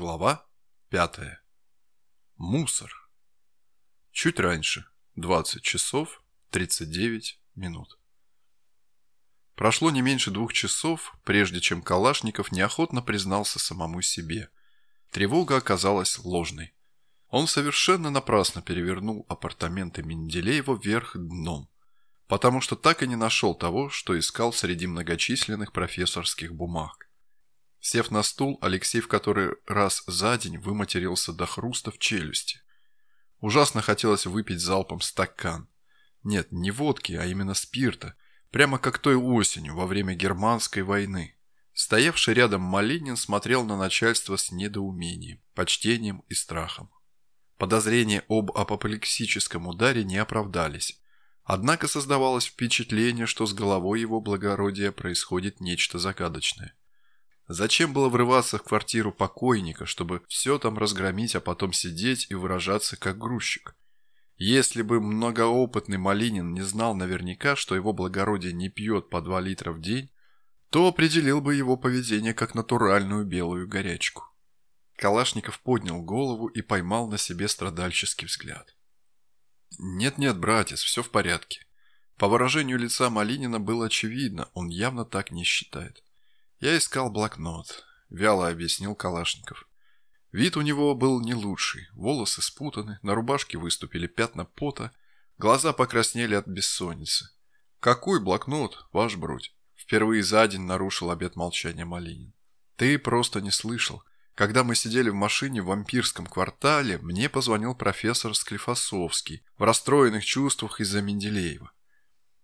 Глава пятая. Мусор. Чуть раньше. 20 часов 39 минут. Прошло не меньше двух часов, прежде чем Калашников неохотно признался самому себе. Тревога оказалась ложной. Он совершенно напрасно перевернул апартаменты Менделеева вверх дном, потому что так и не нашел того, что искал среди многочисленных профессорских бумаг. Сев на стул, Алексей в который раз за день выматерился до хруста в челюсти. Ужасно хотелось выпить залпом стакан. Нет, не водки, а именно спирта. Прямо как той осенью, во время германской войны. Стоявший рядом Малинин смотрел на начальство с недоумением, почтением и страхом. Подозрения об апоплексическом ударе не оправдались. Однако создавалось впечатление, что с головой его благородия происходит нечто загадочное. Зачем было врываться в квартиру покойника, чтобы все там разгромить, а потом сидеть и выражаться как грузчик? Если бы многоопытный Малинин не знал наверняка, что его благородие не пьет по 2 литра в день, то определил бы его поведение как натуральную белую горячку. Калашников поднял голову и поймал на себе страдальческий взгляд. «Нет-нет, братец, все в порядке». По выражению лица Малинина было очевидно, он явно так не считает. «Я искал блокнот», – вяло объяснил Калашников. Вид у него был не лучший, волосы спутаны, на рубашке выступили пятна пота, глаза покраснели от бессонницы. «Какой блокнот, ваш бродь?» Впервые за день нарушил обет молчания Малинин. «Ты просто не слышал. Когда мы сидели в машине в вампирском квартале, мне позвонил профессор Склифосовский в расстроенных чувствах из-за Менделеева.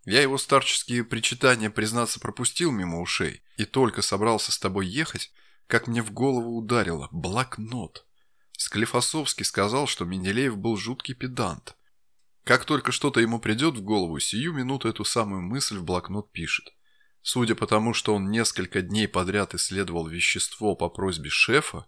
Я его старческие причитания, признаться, пропустил мимо ушей и только собрался с тобой ехать, как мне в голову ударило блокнот. Склифосовский сказал, что Менделеев был жуткий педант. Как только что-то ему придет в голову, сию минуту эту самую мысль в блокнот пишет. Судя по тому, что он несколько дней подряд исследовал вещество по просьбе шефа,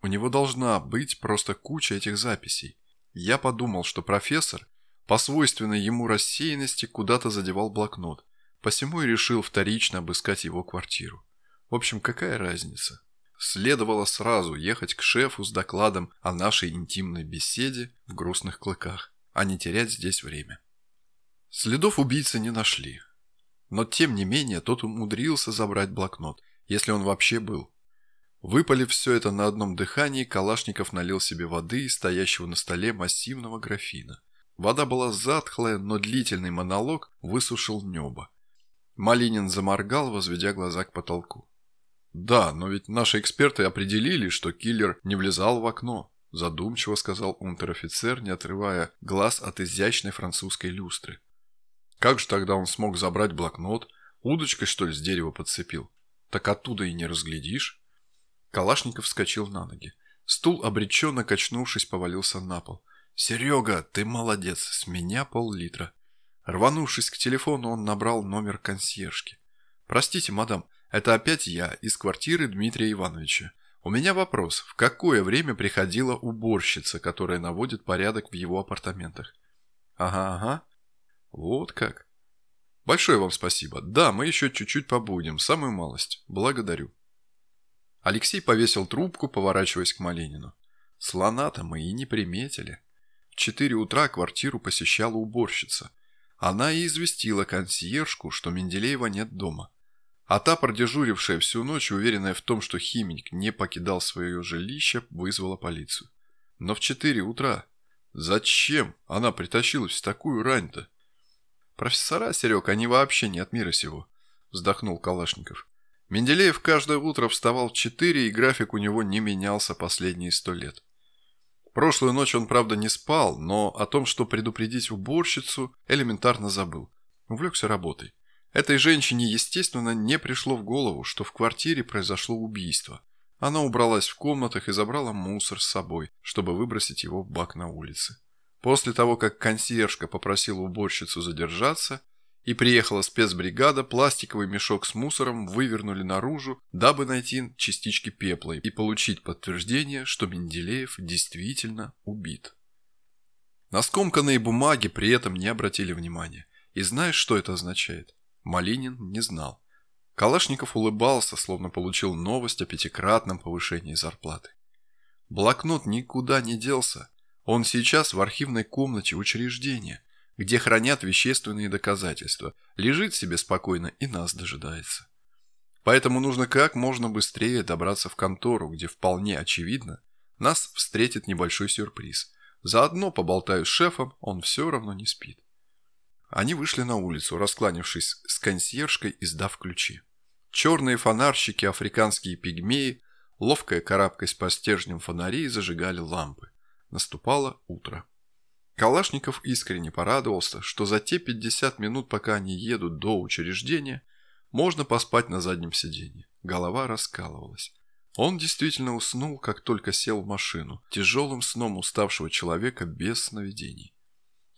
у него должна быть просто куча этих записей. Я подумал, что профессор по свойственной ему рассеянности куда-то задевал блокнот, посему и решил вторично обыскать его квартиру. В общем, какая разница? Следовало сразу ехать к шефу с докладом о нашей интимной беседе в грустных клыках, а не терять здесь время. Следов убийцы не нашли. Но тем не менее тот умудрился забрать блокнот, если он вообще был. Выпалив все это на одном дыхании, Калашников налил себе воды из стоящего на столе массивного графина. Вода была затхлая, но длительный монолог высушил небо. Малинин заморгал, возведя глаза к потолку. «Да, но ведь наши эксперты определили, что киллер не влезал в окно», задумчиво сказал унтер-офицер, не отрывая глаз от изящной французской люстры. «Как же тогда он смог забрать блокнот? Удочкой, что ли, с дерева подцепил? Так оттуда и не разглядишь». Калашников вскочил на ноги. Стул, обреченно качнувшись, повалился на пол. «Серега, ты молодец, с меня пол-литра». Рванувшись к телефону, он набрал номер консьержки. «Простите, мадам, это опять я, из квартиры Дмитрия Ивановича. У меня вопрос, в какое время приходила уборщица, которая наводит порядок в его апартаментах?» «Ага, ага. Вот как. Большое вам спасибо. Да, мы еще чуть-чуть побудем, самую малость. Благодарю». Алексей повесил трубку, поворачиваясь к Малинину. «Слона-то мы и не приметили» четыре утра квартиру посещала уборщица. Она и известила консьержку, что Менделеева нет дома. А та, продежурившая всю ночь, уверенная в том, что химик не покидал свое жилище, вызвала полицию. Но в четыре утра. Зачем она притащилась в такую рань-то? Профессора, Серег, они вообще не от мира сего, вздохнул Калашников. Менделеев каждое утро вставал в четыре, и график у него не менялся последние сто лет. Прошлую ночь он, правда, не спал, но о том, что предупредить уборщицу, элементарно забыл. Увлекся работой. Этой женщине, естественно, не пришло в голову, что в квартире произошло убийство. Она убралась в комнатах и забрала мусор с собой, чтобы выбросить его в бак на улице. После того, как консьержка попросила уборщицу задержаться, и приехала спецбригада, пластиковый мешок с мусором вывернули наружу, дабы найти частички пепла и получить подтверждение, что Менделеев действительно убит. На скомканные бумаги при этом не обратили внимания. И знаешь, что это означает? Малинин не знал. Калашников улыбался, словно получил новость о пятикратном повышении зарплаты. Блокнот никуда не делся. Он сейчас в архивной комнате учреждения, где хранят вещественные доказательства, лежит себе спокойно и нас дожидается. Поэтому нужно как можно быстрее добраться в контору, где вполне очевидно нас встретит небольшой сюрприз. Заодно поболтаю с шефом, он все равно не спит. Они вышли на улицу, раскланившись с консьержкой и сдав ключи. Черные фонарщики, африканские пигмеи, ловкая карабкаясь по стержням фонарей, зажигали лампы. Наступало утро. Калашников искренне порадовался, что за те 50 минут, пока они едут до учреждения, можно поспать на заднем сиденье. Голова раскалывалась. Он действительно уснул, как только сел в машину, тяжелым сном уставшего человека без сновидений.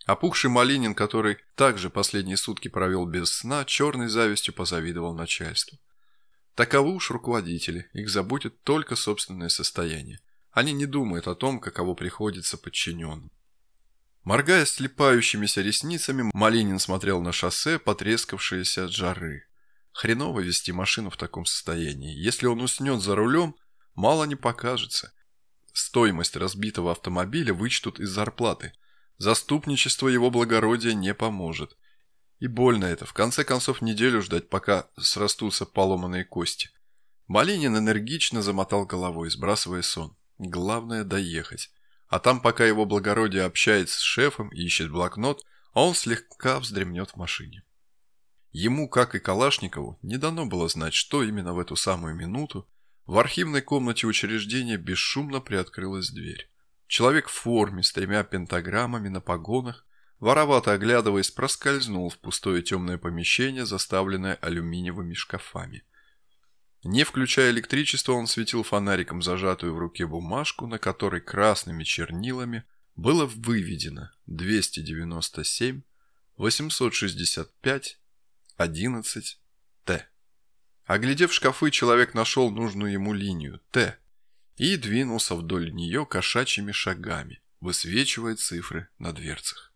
Опухший Малинин, который также последние сутки провел без сна, черной завистью позавидовал начальству. Таковы уж руководители, их заботит только собственное состояние. Они не думают о том, каково приходится подчиненным. Моргая слепающимися ресницами, Малинин смотрел на шоссе, потрескавшееся от жары. Хреново вести машину в таком состоянии. Если он уснет за рулем, мало не покажется. Стоимость разбитого автомобиля вычтут из зарплаты. Заступничество его благородия не поможет. И больно это, в конце концов неделю ждать, пока срастутся поломанные кости. Малинин энергично замотал головой, сбрасывая сон. Главное доехать. А там, пока его благородие общается с шефом и ищет блокнот, он слегка вздремнет в машине. Ему, как и Калашникову, не дано было знать, что именно в эту самую минуту в архивной комнате учреждения бесшумно приоткрылась дверь. Человек в форме с тремя пентаграммами на погонах, воровато оглядываясь, проскользнул в пустое темное помещение, заставленное алюминиевыми шкафами. Не включая электричество, он светил фонариком зажатую в руке бумажку, на которой красными чернилами было выведено 297 865 11 Т. Оглядев шкафы, человек нашел нужную ему линию Т и двинулся вдоль нее кошачьими шагами, высвечивая цифры на дверцах.